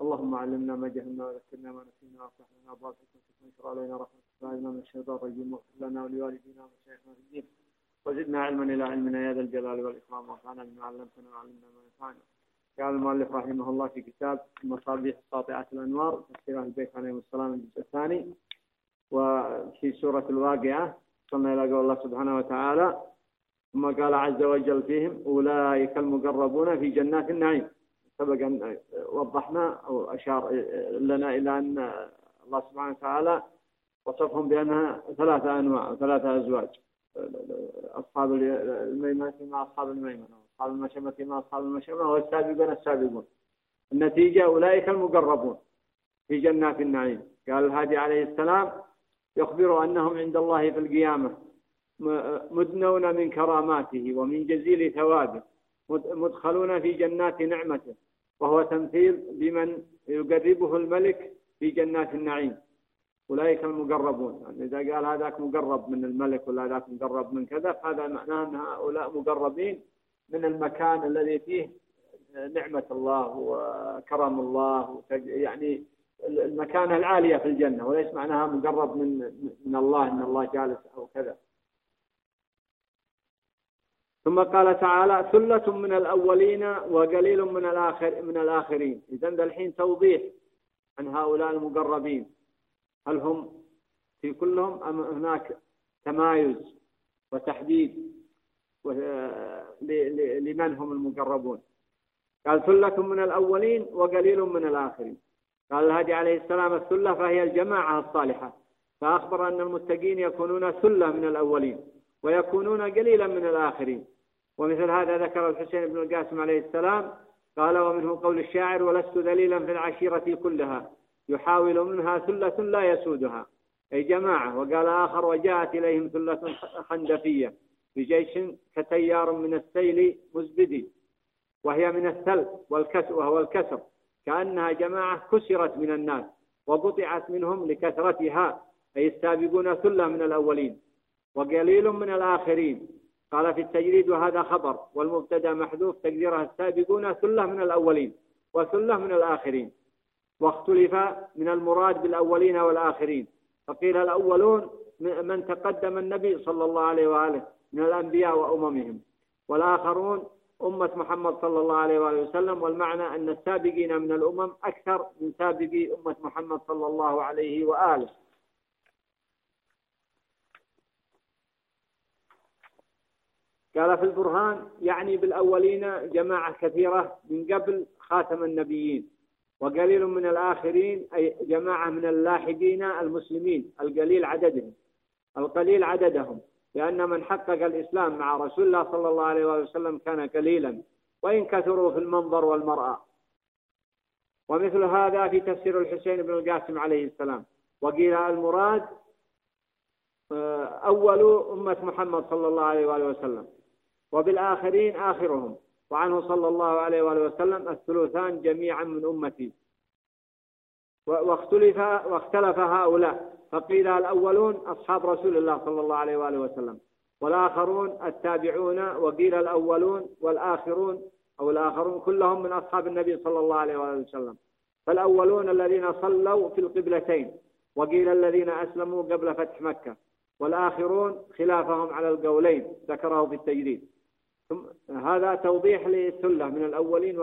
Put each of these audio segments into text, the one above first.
اللهم علمنا ما جهلنا وذكرنا ما نسينا وافتح لنا أبواب حكمتك وانشر علينا رحمتك. وعلمنا من الشيطان الرجيم واغفر لنا ولوالدينا ومشايخنا في الدين. وزدنا علما إلى علمنا يا ذا الجلال والإكرام. وانفعنا بما علمتنا وعلمنا ما ينفعنا. قال المؤلف رحمه الله في كتاب مصابيح ساطعة الأنوار تفسير البيت عليهم السلام الجزء الثاني. وفي سورة الواقعة وصلنا إلى قول الله سبحانه وتعالى ثم قال عز وجل فيهم أولئك المقربون في جنات النعيم. سبق أن وضحنا أو أشار لنا إلى أن الله سبحانه وتعالى وصفهم بأنها ثلاثة أنواع ثلاثة أزواج. أصحاب الميمنة مع أصحاب الميمنة أصحاب المشمة مع أصحاب المشمة والسابقون السابقون. النتيجة أولئك المقربون في جنات النعيم. قال الهادي عليه السلام يخبر أنهم عند الله في القيامة مدنون من كراماته ومن جزيل ثوابه مدخلون في جنات نعمته وهو تمثيل بمن يقربه الملك في جنات النعيم. أولئك المقربون. يعني إذا قال هذاك مقرب من الملك ولا هذاك مقرب من كذا فهذا معناه أن هؤلاء مقربين من المكان الذي فيه نعمة الله وكرم الله يعني المكانة العالية في الجنة وليس معناها مقرب من من الله إن الله جالس أو كذا. ثم قال تعالى ثلة من الأولين وقليل من الآخر من الآخرين. إذا الحين توضيح عن هؤلاء المقربين. هل هم في كلهم أم هناك تمايز وتحديد لمن هم المقربون؟ قال ثلة من الأولين وقليل من الآخرين. قال الهادي عليه السلام الثلة فهي الجماعة الصالحة. فأخبر أن المتقين يكونون ثلة من الأولين ويكونون قليلا من الآخرين. ومثل هذا ذكر الحسين بن القاسم عليه السلام قال ومنه قول الشاعر ولست ذليلا في العشيرة كلها يحاول منها ثلة لا يسودها. أي جماعة وقال آخر وجاءت إليهم ثلة خندفية بجيش كتيار من السيل مزبدي وهي من الثلث والكسر وهو الكسر. كأنها جماعة كسرت من الناس وقطعت منهم لكثرتها أي السابقون ثلة من الأولين وقليل من الآخرين. قال في التجريد وهذا خبر والمبتدأ محذوف تقديرها السابقون ثلة من الأولين وثلة من الآخرين واختلف من المراد بالأولين والآخرين. فقيل الأولون من تقدم النبي صلى الله عليه وآله من الأنبياء وأممهم والآخرون أمة محمد صلى الله عليه وآله وسلم والمعنى أن السابقين من الأمم أكثر من سابقي أمة محمد صلى الله عليه وآله. قال في البرهان يعني بالأولين جماعة كثيرة من قبل خاتم النبيين وقليل من الآخرين أي جماعة من اللاحقين المسلمين القليل عددهم القليل عددهم. لأن من حقق الإسلام مع رسول الله صلى الله عليه وسلم كان قليلا وإن كثروا في المنظر والمرأة. ومثل هذا في تفسير الحسين بن القاسم عليه السلام. وقيل المراد آه، أول أمة محمد صلى الله عليه وآله وسلم. وبالآخرين آخرهم. وعنه صلى الله عليه وآله وسلم الثلثان جميعا من أمتي. واختلف واختلف هؤلاء. فقيل الأولون أصحاب رسول الله صلى الله عليه وآله وسلم والآخرون التابعون وقيل الأولون والآخرون أو الآخرون كلهم من أصحاب النبي صلى الله عليه وآله وسلم. فالأولون الذين صلوا في القبلتين وقيل الذين أسلموا قبل فتح مكة. والآخرون خلافهم على القولين ذكره في التجريد ثم هذا توضيح للثلة من الأولين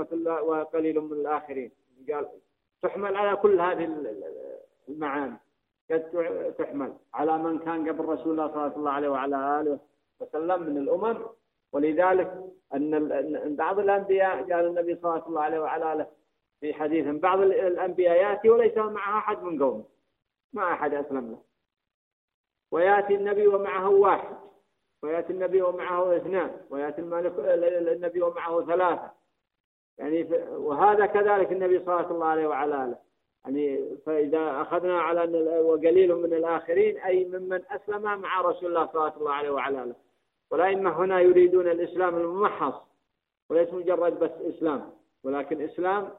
وقليل من الآخرين. قال تحمل على كل هذه المعاني. قد تحمل على من كان قبل رسول الله صلى الله عليه وعلى آله وسلم من الأمم. ولذلك أن بعض الأنبياء قال النبي صلى الله عليه وعلى آله في حديث بعض الأنبياء يأتي وليس معه أحد من قومه. ما أحد أسلم له. ويأتي النبي ومعه واحد. ويأتي النبي ومعه اثنان. ويأتي الملك النبي ومعه ثلاثة. يعني وهذا كذلك النبي صلى الله عليه وعلى آله. يعني فإذا أخذنا على أن وقليل من الآخرين أي ممن أسلم مع رسول الله صلى الله عليه وعلى آله. والأئمة هنا يريدون الإسلام الممحص وليس مجرد بس إسلام. ولكن إسلام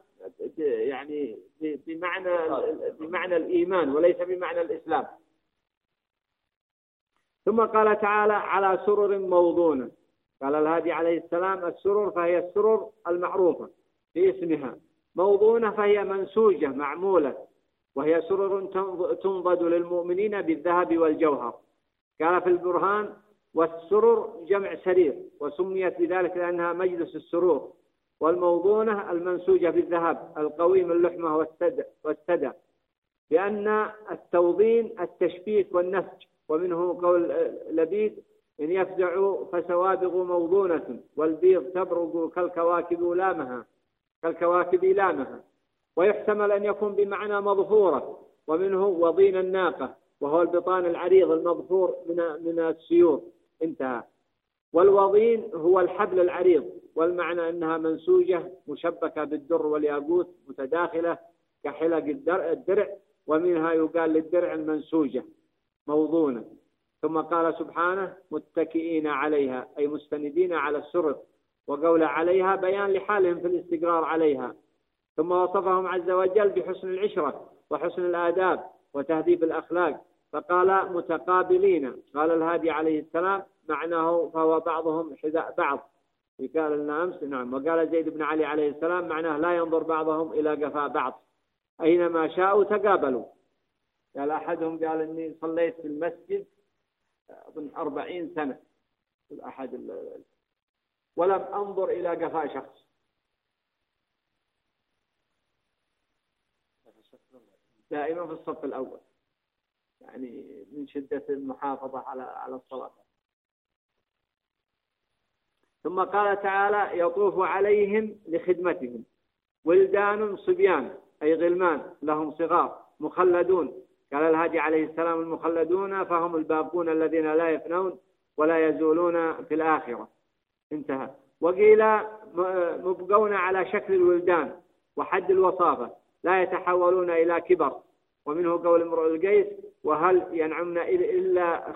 يعني بمعنى بمعنى الإيمان وليس بمعنى الإسلام. ثم قال تعالى على سرر موضونة قال الهادي عليه السلام السرر فهي السرر المعروفة باسمها موضونة فهي منسوجة معمولة وهي سرر تنضد للمؤمنين بالذهب والجوهر. قال في البرهان والسرر جمع سرير وسميت بذلك لأنها مجلس السرور. والموضونة المنسوجة بالذهب القويم اللحمة والسدى. لأن التوضين التشبيك والنسج ومنه قول لبيد إن يفزعوا فسوابغ موضونة والبيض تبرق كالكواكب لامها كالكواكب لامها. ويحتمل أن يكون بمعنى مظفورة ومنه وضين الناقة وهو البطان العريض المظفور من من السيور انتهى. والوضين هو الحبل العريض والمعنى أنها منسوجة مشبكة بالدر والياقوت متداخلة كحلق الدرع ومنها يقال للدرع المنسوجة موضونة. ثم قال سبحانه متكئين عليها أي مستندين على السرر وقول عليها بيان لحالهم في الاستقرار عليها. ثم وصفهم عز وجل بحسن العشرة وحسن الآداب وتهذيب الأخلاق. فقال متقابلين. قال الهادي عليه السلام معناه فهو بعضهم حذاء بعض. قال لنا أمس نعم. وقال زيد بن علي عليه السلام معناه لا ينظر بعضهم إلى قفاء بعض. أينما شاءوا تقابلوا. قال أحدهم قال إني صليت في المسجد أظن أربعين سنة في أحد ولم أنظر إلى قفاء شخص. دائما في الصف الأول يعني من شدة المحافظة على على الصلاة. ثم قال تعالى يطوف عليهم لخدمتهم ولدان صبيان أي غلمان لهم صغار مخلدون. قال الهادي عليه السلام المخلدون فهم الباقون الذين لا يفنون ولا يزولون في الآخرة. انتهى. وقيل مبقون على شكل الولدان وحد الوصافة لا يتحولون إلى كبر. ومنه قول امرؤ القيس وهل ينعمن إلا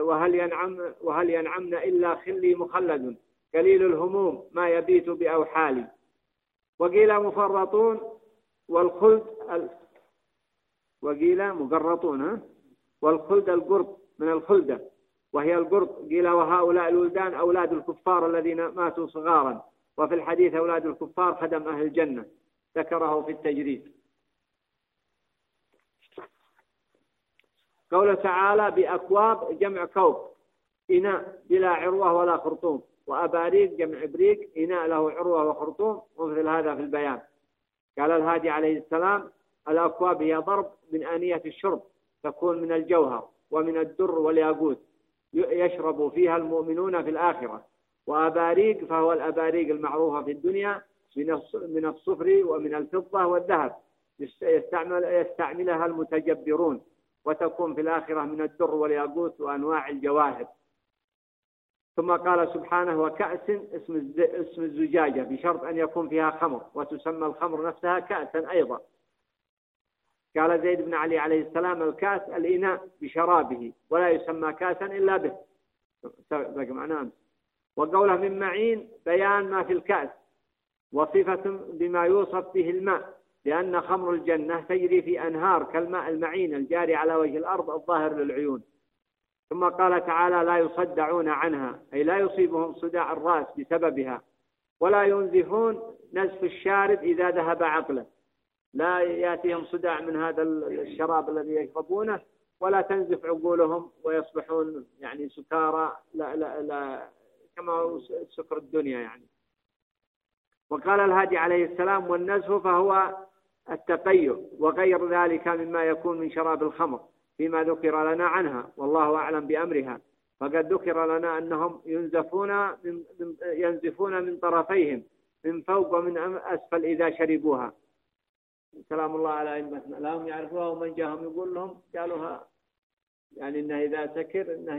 وهل ينعم وهل ينعمن إلا خلي مخلد؟ قليل الهموم ما يبيت بأوحالي. وقيل مفرطون والخلد وقيل مقرطون والخلد القرب من الخلدة وهي القرب قيل وهؤلاء الولدان أولاد الكفار الذين ماتوا صغارا وفي الحديث أولاد الكفار خدم أهل الجنة ذكره في التجريد. قوله تعالى بأكواب جمع كوب إناء بلا عروة ولا خرطوم وأباريق جمع إبريق إناء له عروة وخرطوم ومثل هذا في البيان. قال الهادي عليه السلام الأكواب هي ضرب من آنية الشرب تكون من الجوهر ومن الدر والياقوت يشرب فيها المؤمنون في الآخرة. وأباريق فهو الأباريق المعروفة في الدنيا من الصفر ومن الفضة والذهب. يستعمل يستعملها المتجبرون وتكون في الآخرة من الدر والياقوت وأنواع الجواهر. ثم قال سبحانه وكأس اسم اسم الزجاجة بشرط أن يكون فيها خمر وتسمى الخمر نفسها كأسا أيضا. قال زيد بن علي عليه السلام الكاس الإناء بشرابه ولا يسمى كاسا إلا به. وقوله من معين بيان ما في الكأس وصفة بما يوصف به الماء لأن خمر الجنة تجري في أنهار كالماء المعين الجاري على وجه الأرض الظاهر للعيون. ثم قال تعالى لا يصدعون عنها أي لا يصيبهم صداع الرأس بسببها ولا ينزفون نزف الشارب إذا ذهب عقله. لا يأتيهم صداع من هذا الشراب الذي يشربونه ولا تنزف عقولهم ويصبحون يعني سكارى لا لا لا كما سكر الدنيا يعني. وقال الهادي عليه السلام والنزف فهو التقيؤ وغير ذلك مما يكون من شراب الخمر فيما ذكر لنا عنها والله أعلم بأمرها. فقد ذكر لنا أنهم ينزفون من ينزفون من طرفيهم من فوق ومن أسفل إذا شربوها. سلام الله على أئمتنا لا هم يعرفوها ومن جاءهم يقول لهم قالوها يعني انه إذا سكر انه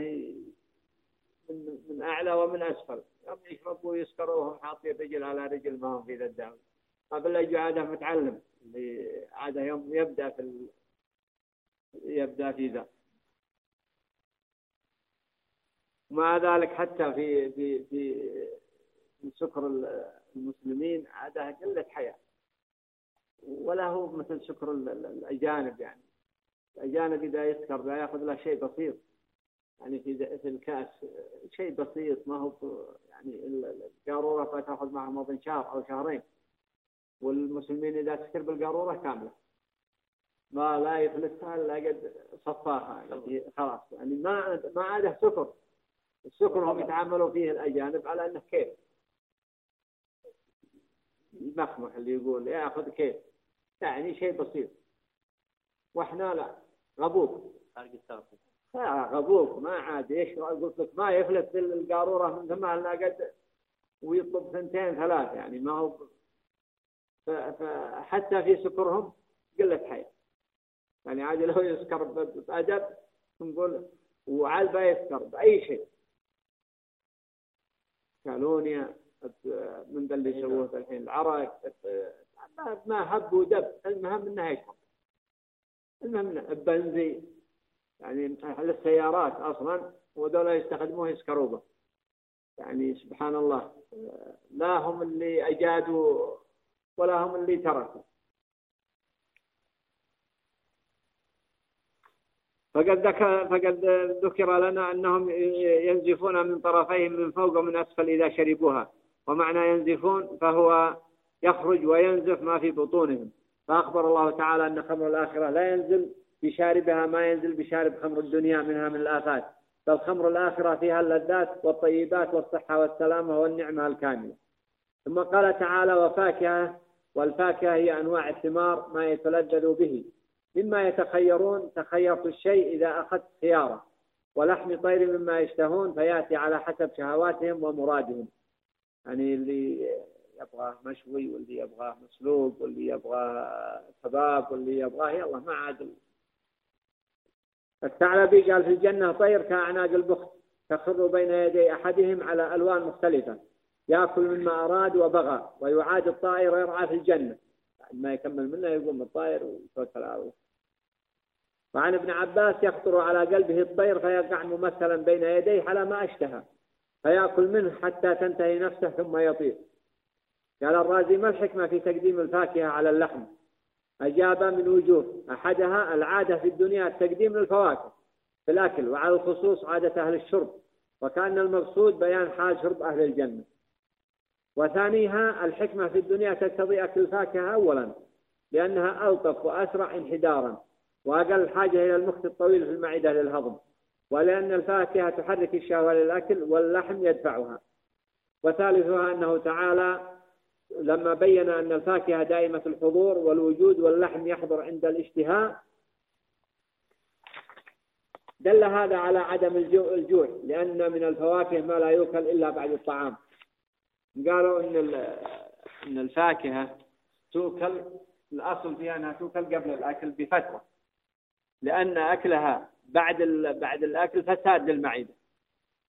من, من أعلى ومن أسفل. يوم يشربوا ويسكروا وهم حاطين رجل على رجل ما هم في ذا ما بالله عادة متعلم اللي عادة يوم يبدأ في ال... يبدأ في ذا. ومع ذلك حتى في في في سكر المسلمين عادة قلة حياة. ولا هو مثل شكر الأجانب يعني. الأجانب إذا يسكر لا يأخذ له شيء بسيط. يعني في في الكأس شيء بسيط ما هو يعني القارورة تأخذ معها مضن شهر أو شهرين. والمسلمين إذا تسكر بالقارورة كاملة. ما لا يفلتها إلا قد صفاها. يعني خلاص. يعني ما ما عاده سكر السكر هم يتعاملوا فيه الأجانب على أنه كيف؟ المخمح اللي يقول ياخذ كيف؟ يعني شيء بسيط. وإحنا لا غبوك غبوك ما عاد إيش قلت لك؟ ما يفلت القاروره من ثماننا قد ويطلب ثنتين ثلاث يعني ما هو فحتى في سكرهم قلة حياة. يعني عاد لو يسكر بأدب نقول وعاد يسكر بأي شيء. كالونيا من ذا اللي يسووه الحين. العرق ما هب ودب. المهم انه يشرب المهم البنزين يعني السيارات أصلا وذولا يستخدموه يسكروبه يعني سبحان الله. لا هم اللي أجادوا ولا هم اللي تركوا. فقد ذكر فقد ذكر لنا أنهم ينزفون من طرفيهم من فوق ومن أسفل إذا شربوها. ومعنى ينزفون فهو يخرج وينزف ما في بطونهم. فأخبر الله تعالى أن خمر الآخرة لا ينزل بشاربها ما ينزل بشارب خمر الدنيا منها من الآفات. بل خمر الآخرة فيها اللذات والطيبات والصحة والسلامة والنعمة الكاملة. ثم قال تعالى وفاكهة والفاكهة هي أنواع الثمار ما يتلذذ به. مما يتخيرون تخيرت الشيء إذا أخذت خيارة. ولحم طير مما يشتهون فيأتي على حسب شهواتهم ومرادهم. يعني اللي يبغاه مشوي واللي يبغاه مسلوق واللي يبغاه كباب واللي يبغاه يلا ما عاد الثعلبي قال في الجنة طير كأعناق البخت تخر بين يدي أحدهم على ألوان مختلفة يأكل مما أراد وبغى ويعاد الطائر ويرعى في الجنة. ما يكمل منه يقوم الطائر ويتوكل على الله. وعن ابن عباس يخطر على قلبه الطير فيقع ممثلا بين يديه على ما أشتهى. فيأكل منه حتى تنتهي نفسه ثم يطير. قال الرازي ما الحكمة في تقديم الفاكهة على اللحم؟ أجاب من وجوه أحدها العادة في الدنيا تقديم الفواكه في الأكل وعلى الخصوص عادة أهل الشرب وكان المقصود بيان حال شرب أهل الجنة. وثانيها الحكمة في الدنيا تقتضي أكل الفاكهة أولا لأنها ألطف وأسرع انحدارا وأقل حاجة إلى المخ الطويل في المعدة للهضم. ولأن الفاكهة تحرك الشهوة للأكل واللحم يدفعها. وثالثها أنه تعالى لما بين أن الفاكهة دائمة الحضور والوجود واللحم يحضر عند الاشتهاء دل هذا على عدم الجوع لأن من الفواكه ما لا يؤكل إلا بعد الطعام. قالوا إن إن الفاكهة تؤكل الأصل فيها أنها تؤكل قبل الأكل بفترة لأن أكلها بعد بعد الأكل فساد للمعدة.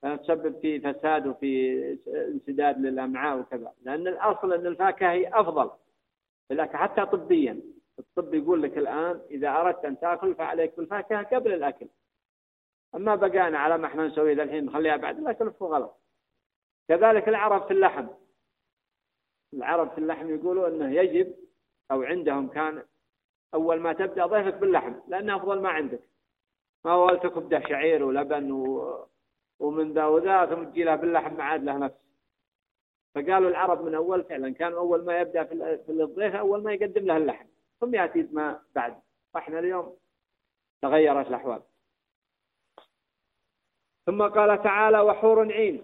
تسبب في فساد وفي انسداد للأمعاء وكذا. لأن الأصل أن الفاكهة هي أفضل لكن حتى طبيا. الطب يقول لك الآن إذا أردت أن تأكل فعليك بالفاكهة قبل الأكل. أما بقانا على ما إحنا نسوي ذا الحين نخليها بعد الأكل فهو غلط كذلك العرب في اللحم. العرب في اللحم يقولوا أنه يجب أو عندهم كان أول ما تبدأ ضيفك باللحم لأنه أفضل ما عندك. ما هو تكبده شعير ولبن و... ومن ذا وذا ثم تجي له باللحم ما عاد له نفس. فقالوا العرب من أول فعلا كان أول ما يبدأ في الضيف أول ما يقدم له اللحم. ثم يأتي ما بعد. فإحنا اليوم تغيرت الأحوال. ثم قال تعالى وحور عين.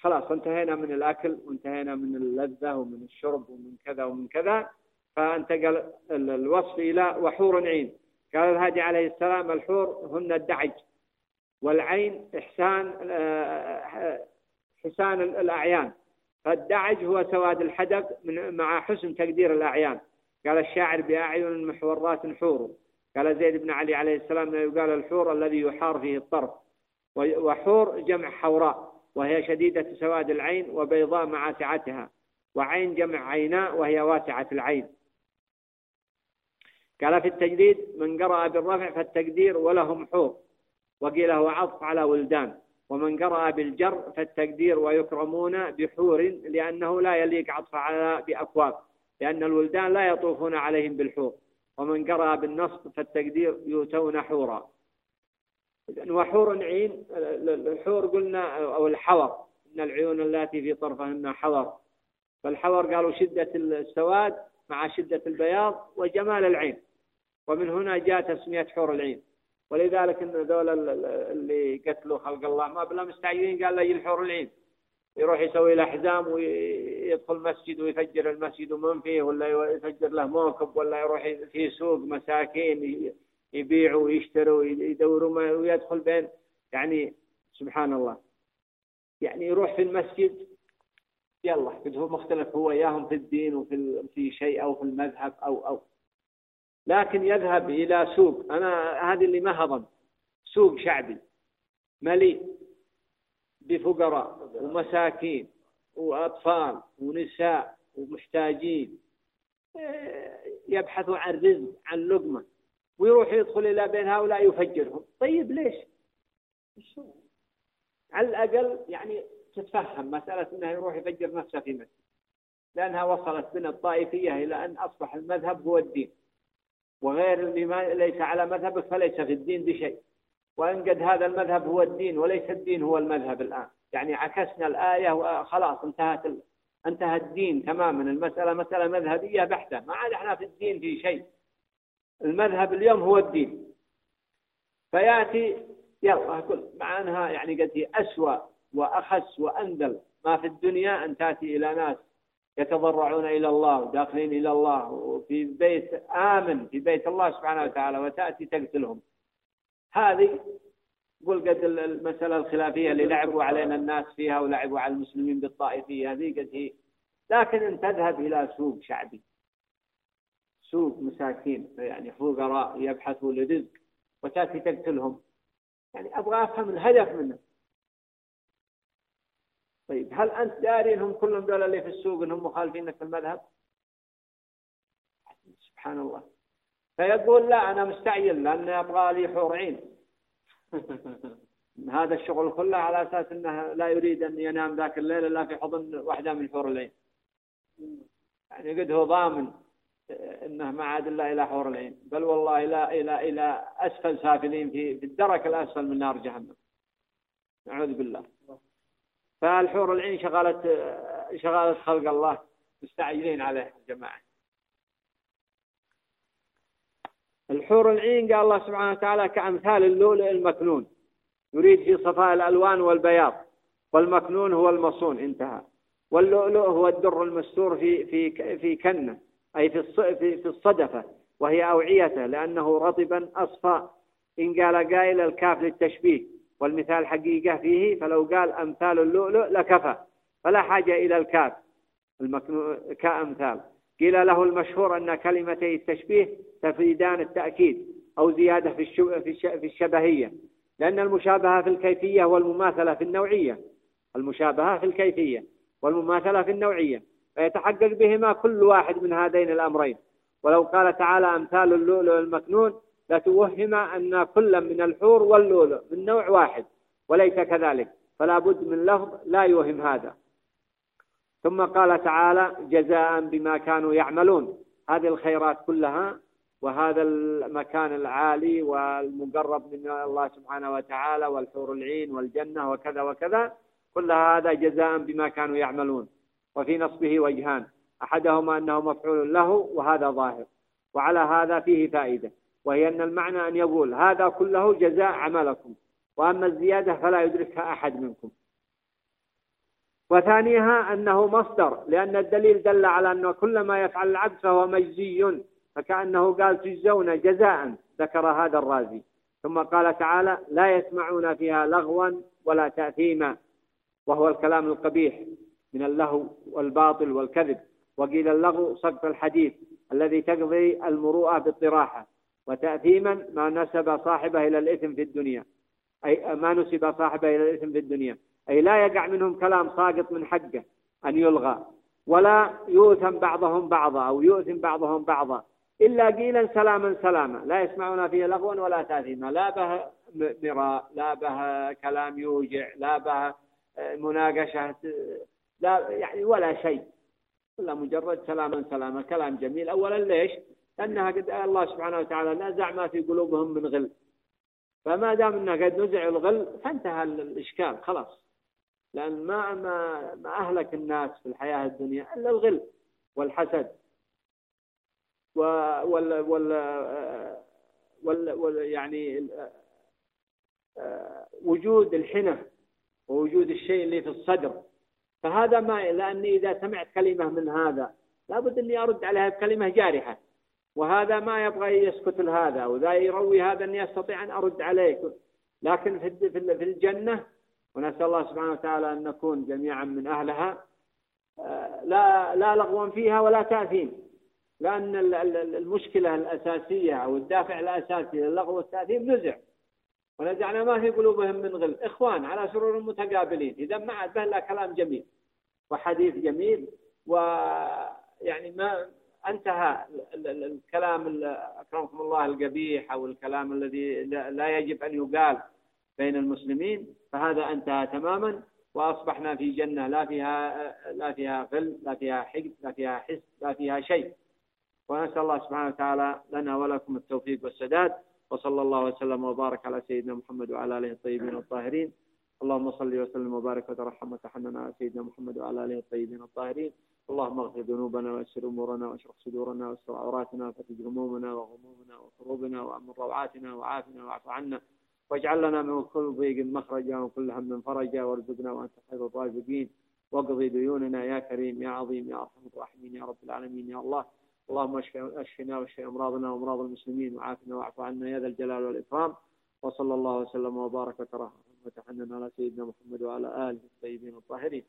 خلاص انتهينا من الأكل وانتهينا من اللذة ومن الشرب ومن كذا ومن كذا. فانتقل الوصف إلى وحور عين. قال الهادي عليه السلام الحور هن الدعج والعين إحسان حسان الأعيان. فالدعج هو سواد الحدق مع حسن تقدير الأعيان. قال الشاعر بأعين محورات حور. قال زيد بن علي عليه السلام يقال الحور الذي يحار فيه الطرف. وحور جمع حوراء وهي شديدة سواد العين وبيضاء مع سعتها وعين جمع عيناء وهي واسعة العين. قال في التجديد من قرأ بالرفع فالتقدير ولهم حور. وقيل هو عطف على ولدان. ومن قرأ بالجر فالتقدير ويكرمون بحور لأنه لا يليق عطف على بأكواب لأن الولدان لا يطوفون عليهم بالحور. ومن قرأ بالنصب فالتقدير يؤتون حورا. وحور عين الحور قلنا أو الحور إن العيون التي في طرفهن حور. فالحور قالوا شدة السواد مع شدة البياض وجمال العين. ومن هنا جاء تسمية حور العين. ولذلك إن ذول اللي قتلوا خلق الله ما بلا مستعجلين قال له الحور العين. يروح يسوي له ويدخل مسجد ويفجر المسجد ومن فيه ولا يفجر له موكب ولا يروح في سوق مساكين يبيعوا ويشتروا ويدوروا ويدخل بين. يعني سبحان الله. يعني يروح في المسجد يلا قد هو مختلف هو اياهم في الدين وفي في شيء أو في المذهب أو أو لكن يذهب إلى سوق. أنا هذه اللي ما هضم. سوق شعبي مليء بفقراء ومساكين وأطفال ونساء ومحتاجين. يبحثوا عن رزق عن لقمة. ويروح يدخل إلى بين هؤلاء يفجرهم. طيب ليش؟ على الأقل يعني تتفهم مسألة أنه يروح يفجر نفسه في مسجد. لأنها وصلت بنا الطائفية إلى أن أصبح المذهب هو الدين. وغير اللي ما ليس على مذهبك فليس في الدين بشيء. وإن قد هذا المذهب هو الدين وليس الدين هو المذهب الآن. يعني عكسنا الآية وخلاص انتهت ال... انتهى الدين تماما. المسألة مسألة مذهبية بحتة. ما عاد إحنا في الدين في شيء. المذهب اليوم هو الدين. فيأتي يلا أقول مع أنها يعني قد هي أسوأ وأخس وأندل ما في الدنيا أن تأتي إلى ناس يتضرعون إلى الله وداخلين إلى الله وفي بيت آمن في بيت الله سبحانه وتعالى وتأتي تقتلهم. هذه قل قد المسألة الخلافية اللي لعبوا علينا الناس فيها ولعبوا على المسلمين بالطائفية هذه قد هي لكن أن تذهب إلى سوق شعبي. سوق مساكين يعني فقراء يبحثوا لرزق وتأتي تقتلهم. يعني أبغى أفهم الهدف منه. طيب هل أنت داري أنهم كلهم دول اللي في السوق أنهم مخالفينك في المذهب؟ سبحان الله. فيقول لا أنا مستعجل لأني أبغى لي حور عين. هذا الشغل كله على أساس أنه لا يريد أن ينام ذاك الليل إلا في حضن واحدة من حور العين. يعني قد هو ضامن إنه ما عاد إلا إلى حور العين. بل والله إلى إلى إلى أسفل سافلين في في الدرك الأسفل من نار جهنم. نعوذ بالله. فالحور العين شغالة شغالة خلق الله مستعجلين عليه الجماعة. الحور العين قال الله سبحانه وتعالى كأمثال اللؤلؤ المكنون يريد في صفاء الألوان والبياض والمكنون هو المصون انتهى. واللؤلؤ هو الدر المستور في في في كنة أي في في الصدفة وهي أوعيته لأنه رطبا أصفى إن قال قائل الكاف للتشبيه. والمثال حقيقة فيه فلو قال أمثال اللؤلؤ لكفى فلا حاجة إلى الكاف كأمثال. قيل له المشهور أن كلمتي التشبيه تفيدان التأكيد أو زيادة في في الشبهية لأن المشابهة في الكيفية والمماثلة في النوعية. المشابهة في الكيفية والمماثلة في النوعية. فيتحقق بهما كل واحد من هذين الأمرين. ولو قال تعالى أمثال اللؤلؤ المكنون لتوهم أن كل من الحور واللؤلؤ من نوع واحد وليس كذلك. فلا بد من لفظ لا يوهم هذا. ثم قال تعالى جزاء بما كانوا يعملون. هذه الخيرات كلها وهذا المكان العالي والمقرب من الله سبحانه وتعالى والحور العين والجنة وكذا وكذا كل هذا جزاء بما كانوا يعملون. وفي نصبه وجهان أحدهما أنه مفعول له وهذا ظاهر. وعلى هذا فيه فائدة. وهي أن المعنى أن يقول هذا كله جزاء عملكم وأما الزيادة فلا يدركها أحد منكم. وثانيها أنه مصدر لأن الدليل دل على أنه كل ما يفعل العبد فهو مجزي فكأنه قال تجزون جزاء ذكر هذا الرازي. ثم قال تعالى لا يسمعون فيها لغوا ولا تأثيما وهو الكلام القبيح من اللهو والباطل والكذب. وقيل اللغو سقط الحديث الذي تقضي المروءة بالطراحة. وتأثيما ما نسب صاحبه إلى الإثم في الدنيا. أي ما نسب صاحبه إلى الإثم في الدنيا. أي لا يقع منهم كلام ساقط من حقه أن يلغى. ولا يؤثم بعضهم بعضا أو يؤثم بعضهم بعضا. إلا قيلا سلاما سلاما. لا يسمعون فيه لغوا ولا تأثيما. لا به مراء لا به كلام يوجع لا به مناقشة لا يعني ولا شيء. إلا مجرد سلاما سلاما كلام جميل. أولا ليش؟ لأنها قد الله سبحانه وتعالى نزع ما في قلوبهم من غل. فما دام انه قد نزع الغل فانتهى الإشكال خلاص. لأن ما ما ما أهلك الناس في الحياة الدنيا إلا الغل والحسد وال وال وال, وال يعني وجود الحنة ووجود الشيء اللي في الصدر. فهذا ما لأني إذا سمعت كلمة من هذا لابد أني أرد عليها بكلمة جارحة. وهذا ما يبغى يسكت لهذا وذا يروي هذا أني أستطيع أن أرد عليه لكن في الجنة ونسأل الله سبحانه وتعالى أن نكون جميعا من أهلها آه، لا لا لغوا فيها ولا تأثيم. لأن المشكلة الأساسية أو الدافع الأساسي للغو والتأثيم نزع ونزعنا ما في قلوبهم من غل. إخوان على سرور متقابلين. إذا ما عاد لا كلام جميل. وحديث جميل. ويعني ما انتهى الكلام أكرمكم الله القبيح أو الكلام الذي لا يجب أن يقال بين المسلمين فهذا انتهى تماما وأصبحنا في جنة لا فيها لا فيها غل لا فيها حقد لا فيها حس لا فيها شيء. ونسأل الله سبحانه وتعالى لنا ولكم التوفيق والسداد وصلى الله وسلم وبارك على سيدنا محمد وعلى آله الطيبين الطاهرين. اللهم صل وسلم وبارك وترحم وتحنن على سيدنا محمد وعلى آله الطيبين الطاهرين. اللهم اغفر ذنوبنا ويسر أمورنا واشرح صدورنا واستر عوراتنا وفتج همومنا وغمومنا وكروبنا وأمن روعاتنا وعافنا واعف عنا. واجعل لنا من كل ضيق مخرجا وكل هم فرجا وارزقنا وأنت خير الرازقين. واقضي ديوننا يا كريم يا عظيم يا أرحم الراحمين يا رب العالمين يا الله. اللهم اشفنا واشف أمراضنا وأمراض المسلمين وعافنا واعف عنا يا ذا الجلال والإكرام. وصلى الله وسلم وبارك وترحم وتحنن على سيدنا محمد وعلى آله الطيبين الطاهرين.